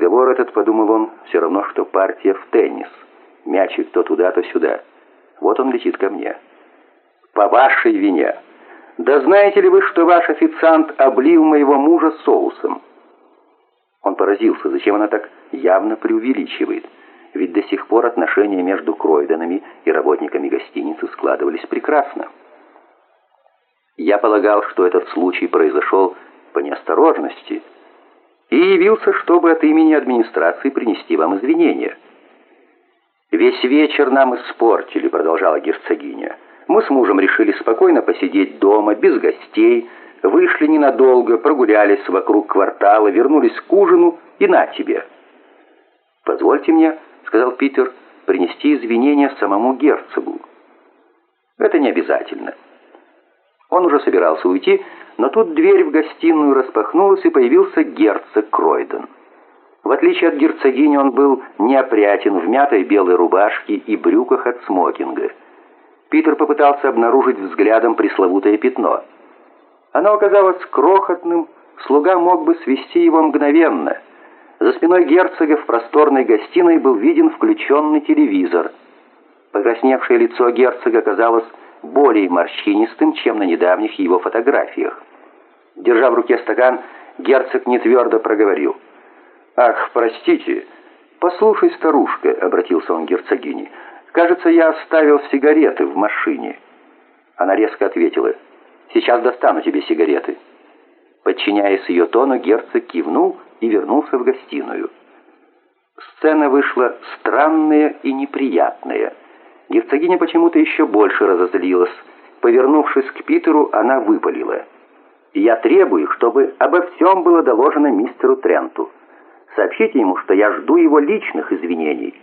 Разговор этот, подумал он, все равно, что партия в теннис. Мячик то туда, то сюда. Вот он летит ко мне. По вашей вине. Да знаете ли вы, что ваш официант облил моего мужа соусом? Он поразился, зачем она так явно преувеличивает. Ведь до сих пор отношения между Кройденами и работниками гостиницы складывались прекрасно. Я полагал, что этот случай произошел по неосторожности, явился, чтобы от имени администрации принести вам извинения. «Весь вечер нам испортили», — продолжала герцогиня. «Мы с мужем решили спокойно посидеть дома, без гостей, вышли ненадолго, прогулялись вокруг квартала, вернулись к ужину и на тебе». «Позвольте мне», — сказал Питер, — «принести извинения самому герцогу». «Это не обязательно». Он уже собирался уйти, но тут дверь в гостиную распахнулась, и появился герцог Кройден. В отличие от герцогини, он был неопрятен в мятой белой рубашке и брюках от смокинга. Питер попытался обнаружить взглядом пресловутое пятно. Оно оказалось крохотным, слуга мог бы свести его мгновенно. За спиной герцога в просторной гостиной был виден включенный телевизор. Покрасневшее лицо герцога казалось более морщинистым, чем на недавних его фотографиях. Держа в руке стакан, герцог нетвердо проговорил. «Ах, простите, послушай, старушка», — обратился он к герцогине, «кажется, я оставил сигареты в машине». Она резко ответила, «Сейчас достану тебе сигареты». Подчиняясь ее тону, герцог кивнул и вернулся в гостиную. Сцена вышла странная и неприятная. Герцогиня почему-то еще больше разозлилась. Повернувшись к Питеру, она выпалила. «Я требую, чтобы обо всем было доложено мистеру Тренту. Сообщите ему, что я жду его личных извинений».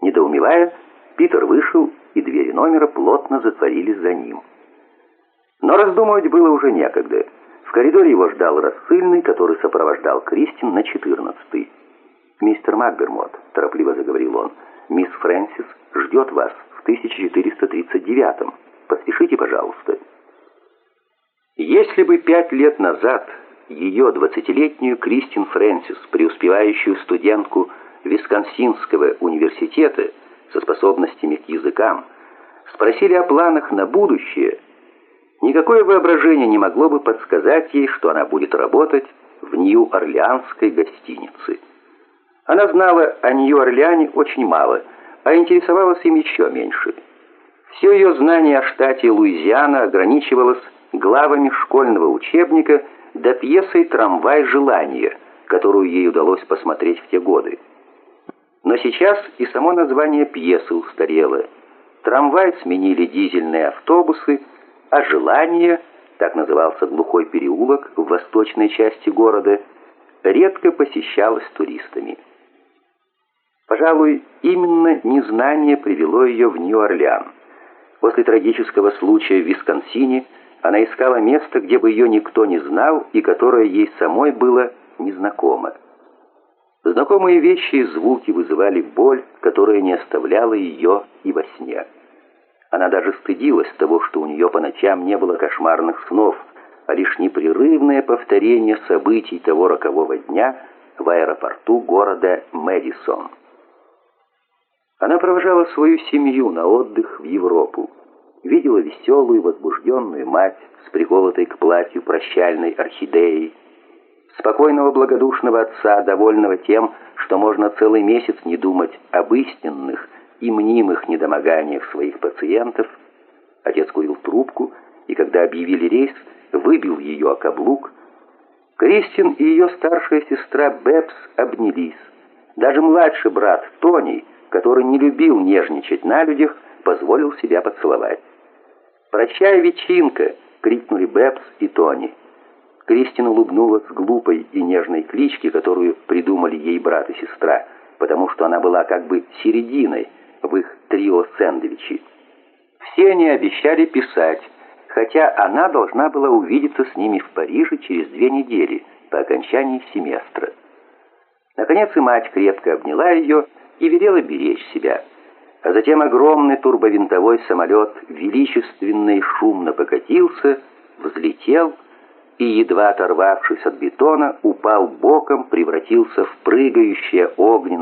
Недоумевая, Питер вышел, и двери номера плотно затворились за ним. Но раздумывать было уже некогда. В коридоре его ждал рассыльный, который сопровождал Кристин на четырнадцатый. «Мистер Макбермот», — торопливо заговорил он, — Мисс Фрэнсис ждет вас в 1439-м. Если бы пять лет назад ее двадцатилетнюю Кристин Фрэнсис, преуспевающую студентку Висконсинского университета со способностями к языкам, спросили о планах на будущее, никакое воображение не могло бы подсказать ей, что она будет работать в Нью-Орлеанской гостинице. Она знала о Нью-Орлеане очень мало, а интересовалась им еще меньше. Все ее знание о штате Луизиана ограничивалось главами школьного учебника до пьесой «Трамвай желания», которую ей удалось посмотреть в те годы. Но сейчас и само название пьесы устарело. Трамвай сменили дизельные автобусы, а «Желание», так назывался глухой переулок в восточной части города, редко посещалось туристами. Пожалуй, именно незнание привело ее в Нью-Орлеан. После трагического случая в Висконсине она искала место, где бы ее никто не знал и которое ей самой было незнакомо. Знакомые вещи и звуки вызывали боль, которая не оставляла ее и во сне. Она даже стыдилась того, что у нее по ночам не было кошмарных снов, а лишь непрерывное повторение событий того рокового дня в аэропорту города Мэдисон. Она провожала свою семью на отдых в Европу. Видела веселую, возбужденную мать с приколотой к платью прощальной орхидеей, спокойного благодушного отца, довольного тем, что можно целый месяц не думать об истинных и мнимых недомоганиях своих пациентов. Отец курил трубку, и когда объявили рейс, выбил ее о каблук. Кристин и ее старшая сестра Бэбс обнялись. Даже младший брат Тони который не любил нежничать на людях, позволил себя поцеловать. «Прощай, вечинка!» — крикнули Бэбс и Тони. Кристин улыбнулась глупой и нежной кличке, которую придумали ей брат и сестра, потому что она была как бы серединой в их трио-сэндвичи. Все они обещали писать, хотя она должна была увидеться с ними в Париже через две недели по окончании семестра. Наконец и мать крепко обняла ее и велела беречь себя. А затем огромный турбовинтовой самолет величественно и шумно покатился, взлетел и, едва оторвавшись от бетона, упал боком, превратился в прыгающее огненное